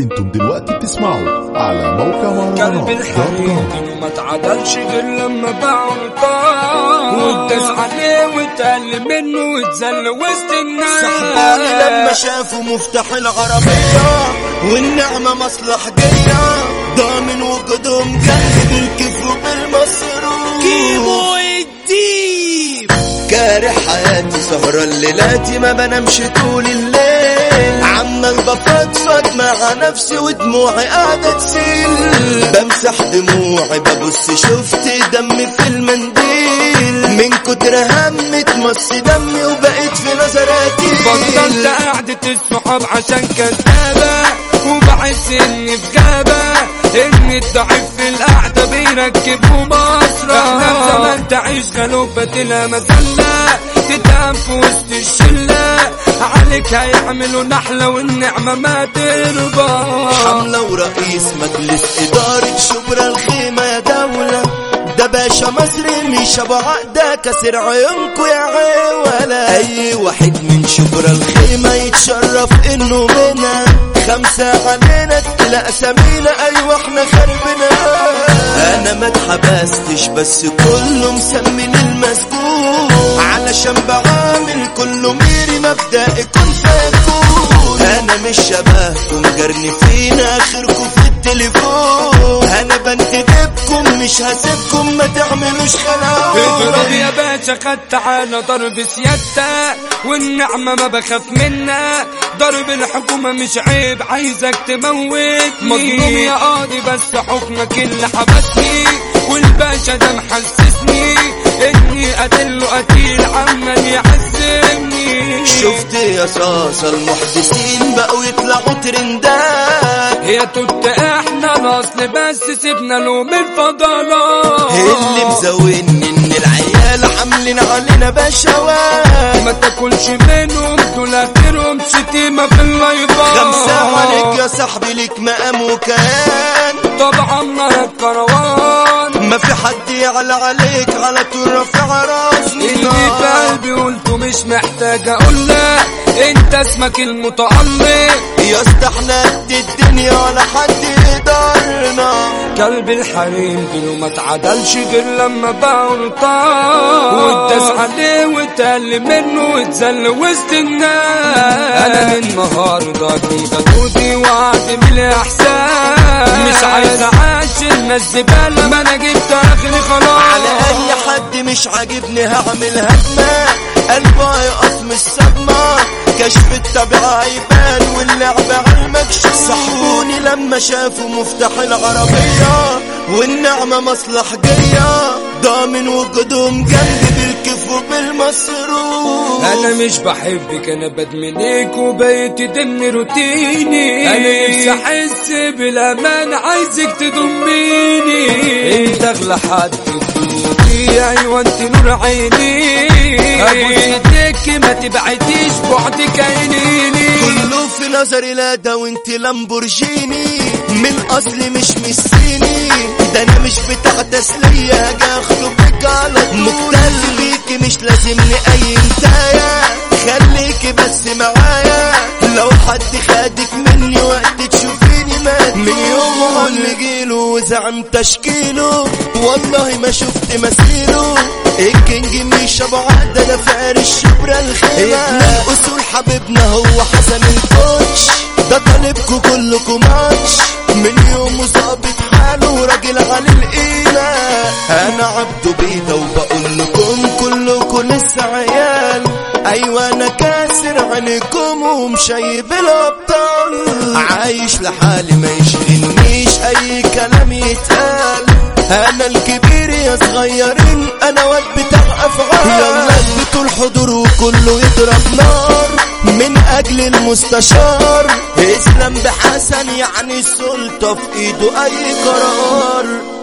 أنتم دلوقتي بتسمعوا على موقع قلب مهرجانات dot الحبيب com انه ما تعدلش غير لما باعه طار واتداس عليه واتقل منه واتذل وسط الناس. صحباني لما شافوا مفتاح العربية. والنعمة مصلحجية ضامن وجودهم جنب بالكيف وبالمصروف كيمو الديب كاره حياتي سهرة الليلاتي ما بنامش طول الليل. عمال بفضفض مع نفسي ودموعي قاعدة تسيل. بمسح دموعي ببص شفت دمي في المنديل. من كتر هم اتمص دمي وبقيت في نظراتي. بطلت قعدة الصحاب عشان كدابة وبحس اني في غابة ان الضعيف في القعدة بيركبوا مصرة إحنا زمان تعيش غلوبة لا مزلة تتهم في وسط الشلة. عليك هيعملوا نحلة والنعمة ما ترضى. حملة ورئيس مجلس إدارة شبرا الخيمة يا دولة. ده باشا مصري مش ابو عقدة كسر عيونكو يا عيولة أي واحد من شبرا الخيمة يتشرف إنه منا خمسة علينا تلاقي أسامينا. أيوه إحنا خربنا. أنا ما اتحبستش بس كله مسميني المسجون علشان بعامل كله ميري مبدأ كن فيكون. أنا مش شبهكم جرني فينا اخركم في التليفون أنا بنتدبكم مش هسيبكم ما تعملوش اضرب خلاص يا باشا خدت على ضرب سيادتك. والنعمة ما بخاف منها. ضرب الحكومة مش عيب عايزك تموتني مظلوم يا قاضي بس حكمك اللي حبسني. والباشا ده محسسني إني قتل يا صاصة المحدثين بقوا يطلعوا ترندات. يا توت إحنا الاصل بس سيبنا له من فضلات اللي مزودني إن العيال عاملين علينا بشوات. ما تاكلش منهم دول آخرهم شتيمة في اللايفات خمسة عليك يا صاحبي ليك مقام وكيان. طبعا نار الكروان ما في حد يعلى عليك على طول رافع راسني اللي في قلبي قلته مش محتاج أقول لك أنت اسمك المتألق يا اسطى إحنا قد الدنيا ولا حد يقدرنا كلب الحريم دلو ما اتعدلش غير لما باعوا طار واتداس عليه واتقل منه واتذل وسط الناس. أنا من النهارده كنت جودي وعد بالاحسان مش عايز اعيش الناس زباله ما أنا جبت اخري خلاص. على أي حد مش عاجبني هعمل هجمة قلبه هيقف من الصدمة كشف الطبيعة هيبان واللعبة على المكشوف. صحبوني لما شافوا مفتاح العربية. والنعمة مصلحجية ضامن وجودهم جنبي بالكيف وبالمصروف أنا مش بحبك أنا بدمنك وبقيت ضمن روتيني. أنا نفسي أحس بالأمان عايزك تضميني أنت أغلى حد في أيوه انت نور عيني. ابوس ايديك ما تبعديش بعدك عينيني. كله نظري لا ده وانت لامبورجيني. من اصلي مش مسيني ده أنا مش بتاع تسلية هاجي اخطبك على طول مقتل بيكي مش لازمني اي انتايا خليكي بس معايا. لو حد خدك مني وقت تشوفيني مات. من يوم اللي جيله وزعم تشكيله والله ما شفت مثيله الكينج مش ابو عدى ده فارس شبرا الخيمة. ابن الاصول حبيبنا هو حسن الكوتش على القيلة أنا عبده بيضة وبقول لكم كلكوا لسه عيال أيوه أنا كاسر عينيكم ومشيب الأبطال. عايش لحالي ما يشغلنيش أي كلام يتقال. أنا الكبير يا صغيرين أنا واد بتاع أفعال. يلا اثبتوا الحضور وكله يضرب نار. من أجل المستشار بحسن يعني السلطة في ايده أي قرار.